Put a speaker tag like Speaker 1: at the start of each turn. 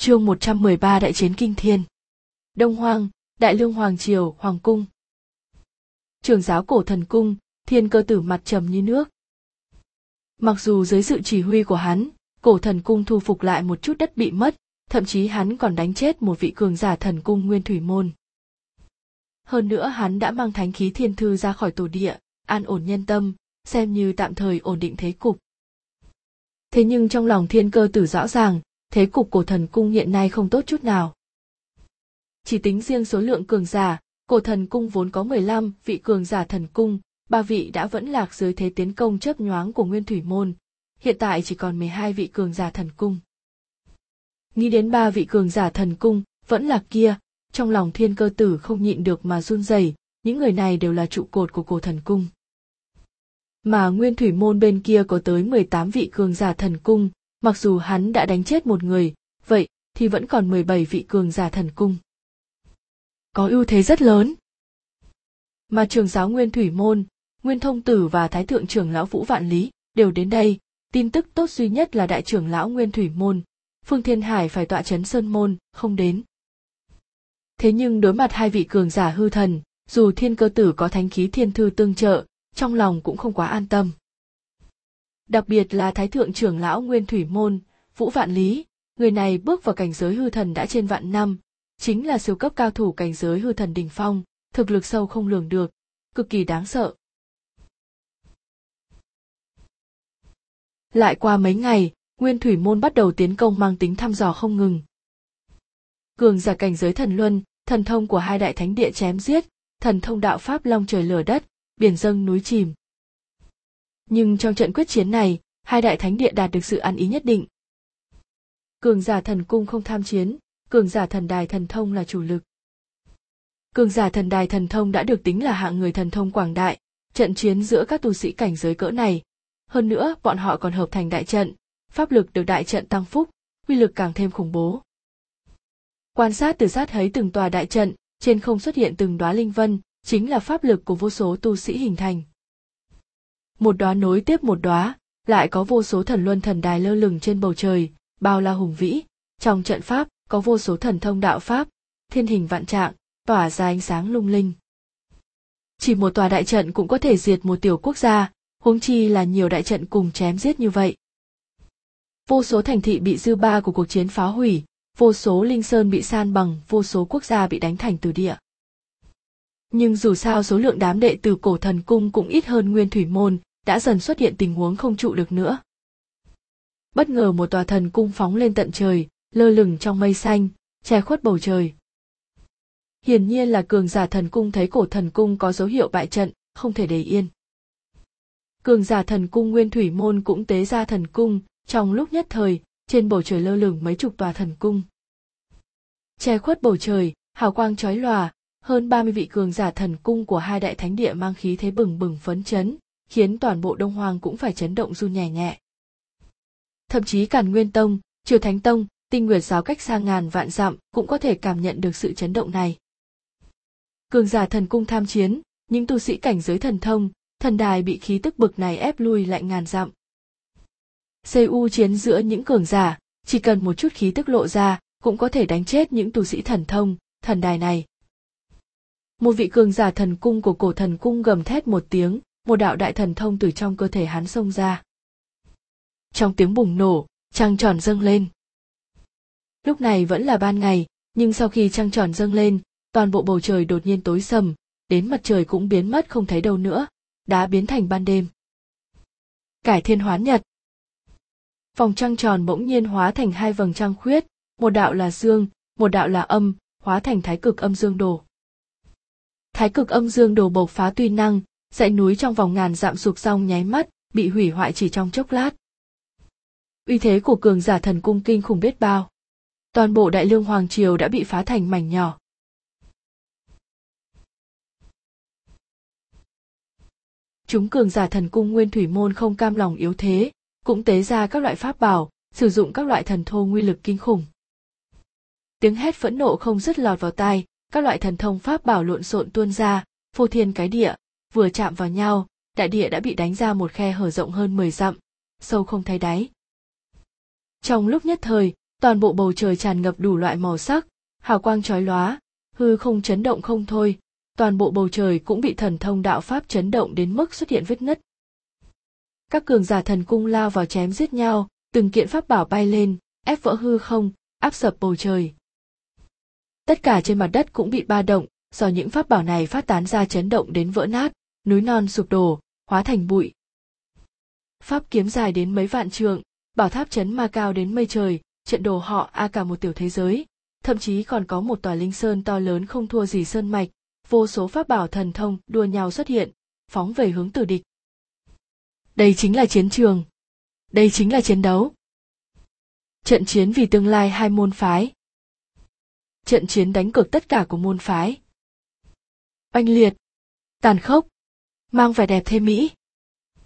Speaker 1: Chương 113 Đại chiến Kinh Thiên. Đông Hoang, Đại Lương Hoàng Triều, Hoàng Cung. Trường giáo cổ thần cung, thiên cơ tử mặt trầm như nước. Mặc dù dưới sự chỉ huy của hắn, cổ thần cung thu phục lại một chút đất bị mất, thậm chí hắn còn đánh chết một vị cường giả thần cung nguyên thủy môn. Hơn nữa hắn đã mang thánh khí thiên thư ra khỏi tổ địa, an ổn nhân tâm, xem như tạm thời ổn định thế cục. Thế nhưng trong lòng thiên cơ tử rõ ràng, thế cục cổ thần cung hiện nay không tốt chút nào. Chỉ tính riêng số lượng cường giả, cổ thần cung vốn có 15 vị cường giả thần cung, ba vị đã vẫn lạc dưới thế tiến công chớp nhoáng của Nguyên Thủy Môn, hiện tại chỉ còn 12 vị cường giả thần cung. Nghĩ đến ba vị cường giả thần cung, vẫn là kia, trong lòng thiên cơ tử không nhịn được mà run rẩy, những người này đều là trụ cột của cổ thần cung. Mà Nguyên Thủy Môn bên kia có tới 18 vị cường giả thần cung, mặc dù hắn đã đánh chết một người, vậy thì vẫn còn 17 vị cường giả thần cung. Có ưu thế rất lớn. Mà trường giáo Nguyên Thủy Môn, Nguyên Thông Tử và Thái Thượng trưởng lão Vũ Vạn Lý đều đến đây, tin tức tốt duy nhất là đại trưởng lão Nguyên Thủy Môn, Phương Thiên Hải phải tọa chấn Sơn Môn, không đến. Thế nhưng đối mặt hai vị cường giả hư thần, dù thiên cơ tử có thánh khí thiên thư tương trợ, trong lòng cũng không quá an tâm. Đặc biệt là Thái Thượng trưởng lão Nguyên Thủy Môn, Vũ Vạn Lý, người này bước vào cảnh giới hư thần đã trên vạn năm, chính là siêu cấp cao thủ cảnh giới hư thần đỉnh phong, thực lực sâu không lường được, cực kỳ đáng sợ. Lại qua mấy ngày, Nguyên Thủy Môn bắt đầu tiến công mang tính thăm dò không ngừng. Cường giả cảnh giới thần luân, thần thông của hai đại thánh địa chém giết, thần thông đạo pháp long trời lở đất, biển dâng núi chìm. Nhưng trong trận quyết chiến này, hai đại thánh địa đạt được sự ăn ý nhất định. Cường giả thần cung không tham chiến, cường giả thần đài thần thông là chủ lực. Cường giả thần đài thần thông đã được tính là hạng người thần thông quảng đại, trận chiến giữa các tu sĩ cảnh giới cỡ này. Hơn nữa, bọn họ còn hợp thành đại trận, pháp lực được đại trận tăng phúc, uy lực càng thêm khủng bố. Quan sát từ sát thấy từng tòa đại trận, trên không xuất hiện từng đóa linh vân, chính là pháp lực của vô số tu sĩ hình thành. Một đóa nối tiếp một đóa, lại có vô số thần luân thần đài lơ lửng trên bầu trời, bao la hùng vĩ. Trong trận pháp có vô số thần thông đạo pháp, thiên hình vạn trạng, tỏa ra ánh sáng lung linh. Chỉ một tòa đại trận cũng có thể diệt một tiểu quốc gia, huống chi là nhiều đại trận cùng chém giết như vậy. Vô số thành thị bị dư ba của cuộc chiến phá hủy, vô số linh sơn bị san bằng, vô số quốc gia bị đánh thành từ địa. Nhưng dù sao số lượng đám đệ tử cổ thần cung cũng ít hơn nguyên thủy môn, đã dần xuất hiện tình huống không trụ được nữa. Bất ngờ một tòa thần cung phóng lên tận trời, lơ lửng trong mây xanh, che khuất bầu trời. Hiển nhiên là cường giả thần cung thấy cổ thần cung có dấu hiệu bại trận, không thể để yên. Cường giả thần cung nguyên thủy môn cũng tế ra thần cung, trong lúc nhất thời, trên bầu trời lơ lửng mấy chục tòa thần cung. Che khuất bầu trời, hào quang chói lòa, hơn 30 vị cường giả thần cung của hai đại thánh địa mang khí thế bừng bừng phấn chấn, khiến toàn bộ Đông Hoàng cũng phải chấn động run nhẹ nhẹ. Thậm chí Càn Nguyên Tông, Triều Thánh Tông, Tinh Nguyệt giáo cách xa ngàn vạn dặm cũng có thể cảm nhận được sự chấn động này. Cường giả thần cung tham chiến, những tu sĩ cảnh giới thần thông, thần đài bị khí tức bực này ép lui lại ngàn dặm. CU chiến giữa những cường giả, chỉ cần một chút khí tức lộ ra, cũng có thể đánh chết những tu sĩ thần thông, thần đài này. Một vị cường giả thần cung của cổ thần cung gầm thét một tiếng, một đạo đại thần thông từ trong cơ thể hắn xông ra. Trong tiếng bùng nổ, trăng tròn dâng lên. Lúc này vẫn là ban ngày, nhưng sau khi trăng tròn dâng lên, toàn bộ bầu trời đột nhiên tối sầm, đến mặt trời cũng biến mất không thấy đâu nữa, đã biến thành ban đêm. Cải thiên hoán nhật. Vòng trăng tròn bỗng nhiên hóa thành hai vầng trăng khuyết, một đạo là dương, một đạo là âm, hóa thành thái cực âm dương đồ. Thái cực âm dương đồ bộc phá tuy năng, dãy núi trong vòng ngàn dặm sụp xong nháy mắt, bị hủy hoại chỉ trong chốc lát. Uy thế của cường giả thần cung kinh khủng biết bao. Toàn bộ đại lương hoàng triều đã bị phá thành mảnh nhỏ. Chúng cường giả thần cung nguyên thủy môn không cam lòng yếu thế, cũng tế ra các loại pháp bảo, sử dụng các loại thần thô nguy lực kinh khủng. Tiếng hét phẫn nộ không dứt lọt vào tai, các loại thần thông pháp bảo lộn xộn tuôn ra, phô thiên cái địa, vừa chạm vào nhau, đại địa đã bị đánh ra một khe hở rộng hơn 10 dặm, sâu không thấy đáy. Trong lúc nhất thời, toàn bộ bầu trời tràn ngập đủ loại màu sắc hào quang chói lóa hư không chấn động không thôi toàn bộ bầu trời cũng bị thần thông đạo pháp chấn động đến mức xuất hiện vết nứt. Các cường giả thần cung lao vào chém giết nhau từng kiện pháp bảo bay lên ép vỡ hư không áp sập bầu trời. Tất cả trên mặt đất cũng bị ba động do những pháp bảo này phát tán ra chấn động đến vỡ nát núi non sụp đổ, hóa thành bụi. Pháp kiếm dài đến mấy vạn trượng, bảo tháp chấn ma cao đến mây trời, trận đồ họ a cả một tiểu thế giới. Thậm chí còn có một tòa linh sơn to lớn không thua gì sơn mạch. Vô số pháp bảo thần thông đua nhau xuất hiện, phóng về hướng tử địch. Đây chính là chiến trường. Đây chính là chiến đấu. Trận chiến vì tương lai hai môn phái. Trận chiến đánh cược tất cả của môn phái. Oanh liệt. Tàn khốc mang vẻ đẹp thêm mỹ.